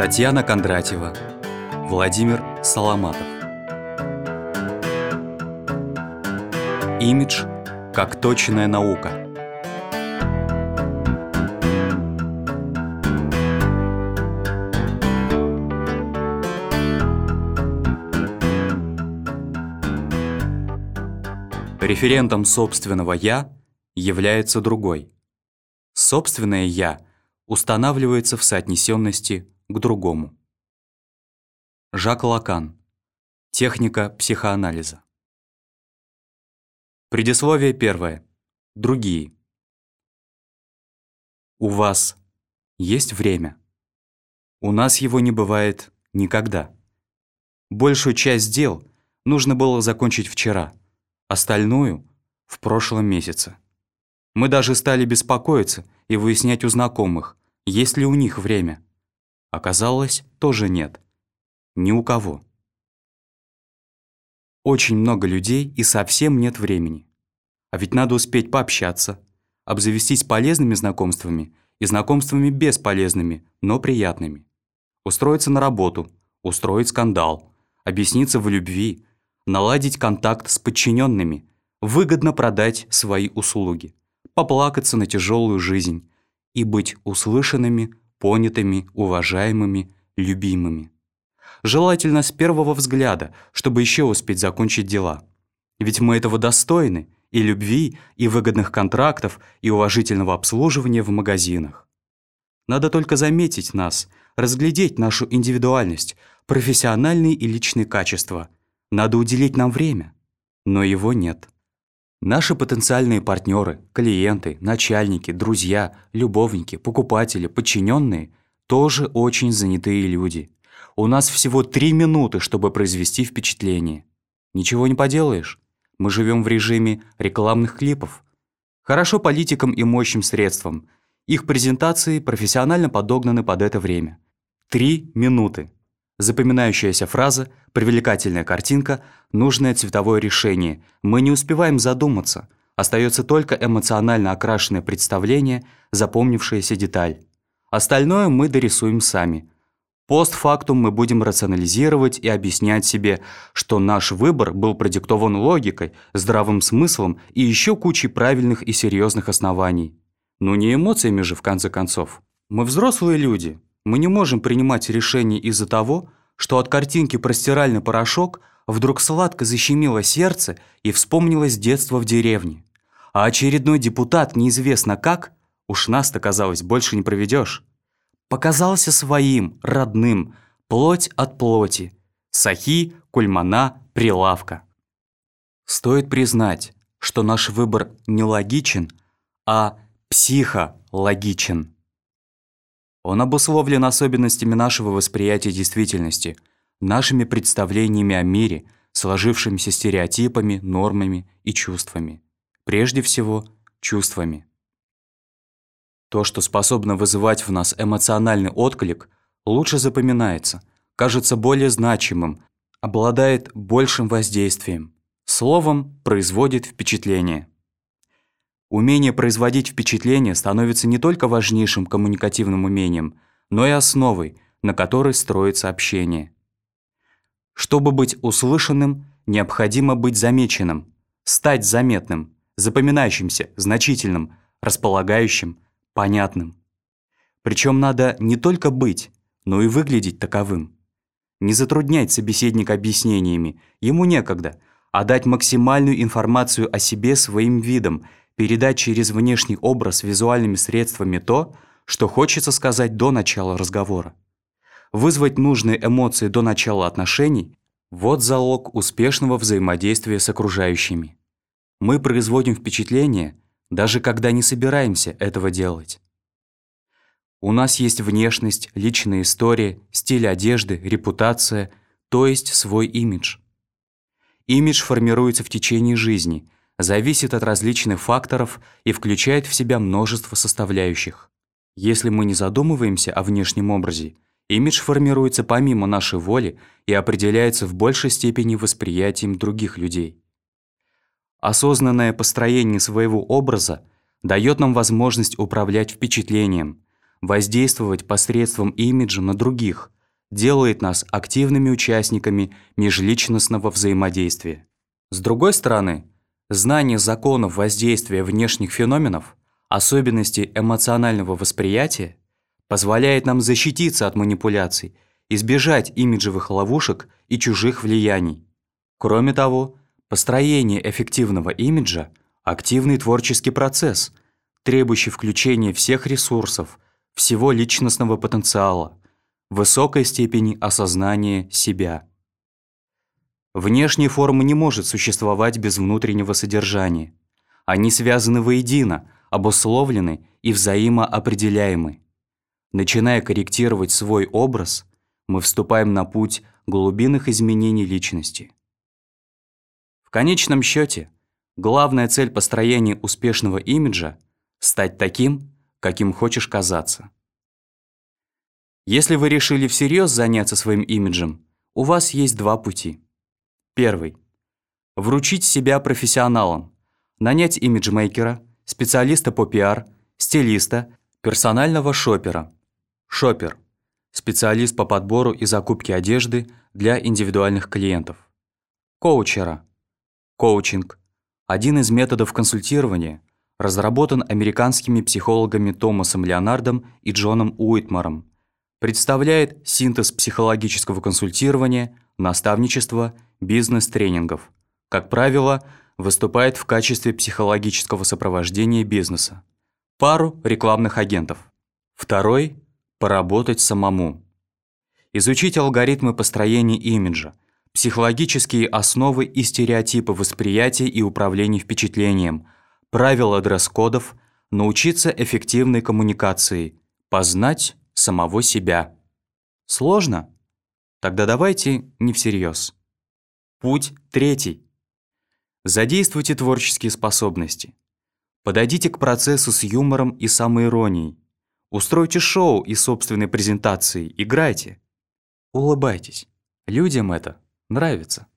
Татьяна Кондратьева, Владимир Соломатов. Имидж как точная наука. Референтом собственного «я» является другой. Собственное «я» устанавливается в соотнесенности к другому. Жак Лакан. Техника психоанализа. Предисловие первое. Другие. У вас есть время. У нас его не бывает никогда. Большую часть дел нужно было закончить вчера, остальную — в прошлом месяце. Мы даже стали беспокоиться и выяснять у знакомых, есть ли у них время. Оказалось, тоже нет. Ни у кого. Очень много людей и совсем нет времени. А ведь надо успеть пообщаться, обзавестись полезными знакомствами и знакомствами бесполезными, но приятными. Устроиться на работу, устроить скандал, объясниться в любви, наладить контакт с подчиненными, выгодно продать свои услуги, поплакаться на тяжелую жизнь и быть услышанными, понятыми, уважаемыми, любимыми. Желательно с первого взгляда, чтобы еще успеть закончить дела. Ведь мы этого достойны и любви, и выгодных контрактов, и уважительного обслуживания в магазинах. Надо только заметить нас, разглядеть нашу индивидуальность, профессиональные и личные качества. Надо уделить нам время. Но его нет. Наши потенциальные партнеры, клиенты, начальники, друзья, любовники, покупатели, подчиненные тоже очень занятые люди. У нас всего три минуты, чтобы произвести впечатление. Ничего не поделаешь. Мы живем в режиме рекламных клипов. Хорошо политикам и мощным средствам. Их презентации профессионально подогнаны под это время. Три минуты. Запоминающаяся фраза, привлекательная картинка, нужное цветовое решение. Мы не успеваем задуматься. Остается только эмоционально окрашенное представление, запомнившаяся деталь. Остальное мы дорисуем сами. Постфактум мы будем рационализировать и объяснять себе, что наш выбор был продиктован логикой, здравым смыслом и еще кучей правильных и серьезных оснований. Но не эмоциями же, в конце концов. Мы взрослые люди, мы не можем принимать решения из-за того, что от картинки про стиральный порошок вдруг сладко защемило сердце и вспомнилось детство в деревне. А очередной депутат неизвестно как, уж нас-то, казалось, больше не проведешь, показался своим, родным, плоть от плоти, сахи, кульмана, прилавка. Стоит признать, что наш выбор не логичен, а психологичен. Он обусловлен особенностями нашего восприятия действительности, нашими представлениями о мире, сложившимися стереотипами, нормами и чувствами. Прежде всего, чувствами. То, что способно вызывать в нас эмоциональный отклик, лучше запоминается, кажется более значимым, обладает большим воздействием. Словом, производит впечатление. Умение производить впечатление становится не только важнейшим коммуникативным умением, но и основой, на которой строится общение. Чтобы быть услышанным, необходимо быть замеченным, стать заметным, запоминающимся, значительным, располагающим, понятным. Причем надо не только быть, но и выглядеть таковым. Не затруднять собеседника объяснениями, ему некогда, а дать максимальную информацию о себе своим видом – передать через внешний образ визуальными средствами то, что хочется сказать до начала разговора. Вызвать нужные эмоции до начала отношений – вот залог успешного взаимодействия с окружающими. Мы производим впечатление, даже когда не собираемся этого делать. У нас есть внешность, личная история, стиль одежды, репутация, то есть свой имидж. Имидж формируется в течение жизни – зависит от различных факторов и включает в себя множество составляющих. Если мы не задумываемся о внешнем образе, имидж формируется помимо нашей воли и определяется в большей степени восприятием других людей. Осознанное построение своего образа дает нам возможность управлять впечатлением, воздействовать посредством имиджа на других, делает нас активными участниками межличностного взаимодействия. С другой стороны, знание законов воздействия внешних феноменов, особенностей эмоционального восприятия, позволяет нам защититься от манипуляций, избежать имиджевых ловушек и чужих влияний. Кроме того, построение эффективного имиджа – активный творческий процесс, требующий включения всех ресурсов, всего личностного потенциала, высокой степени осознания себя. Внешняя форма не может существовать без внутреннего содержания. Они связаны воедино, обусловлены и взаимоопределяемы. Начиная корректировать свой образ, мы вступаем на путь глубинных изменений личности. В конечном счете, главная цель построения успешного имиджа – стать таким, каким хочешь казаться. Если вы решили всерьез заняться своим имиджем, у вас есть два пути. Первый. Вручить себя профессионалам, нанять имиджмейкера, специалиста по пиар, стилиста, персонального шопера. Шопер – специалист по подбору и закупке одежды для индивидуальных клиентов. Коучера – коучинг – один из методов консультирования, разработан американскими психологами Томасом Леонардом и Джоном Уитмаром, представляет синтез психологического консультирования, наставничества, бизнес-тренингов. Как правило, выступает в качестве психологического сопровождения бизнеса. Пару рекламных агентов. Второй – поработать самому. Изучить алгоритмы построения имиджа, психологические основы и стереотипы восприятия и управления впечатлением – правила дресс-кодов, научиться эффективной коммуникации, познать самого себя. Сложно? Тогда давайте не всерьез. Путь третий. Задействуйте творческие способности. Подойдите к процессу с юмором и самоиронией. Устройте шоу и собственной презентации, играйте. Улыбайтесь. Людям это нравится.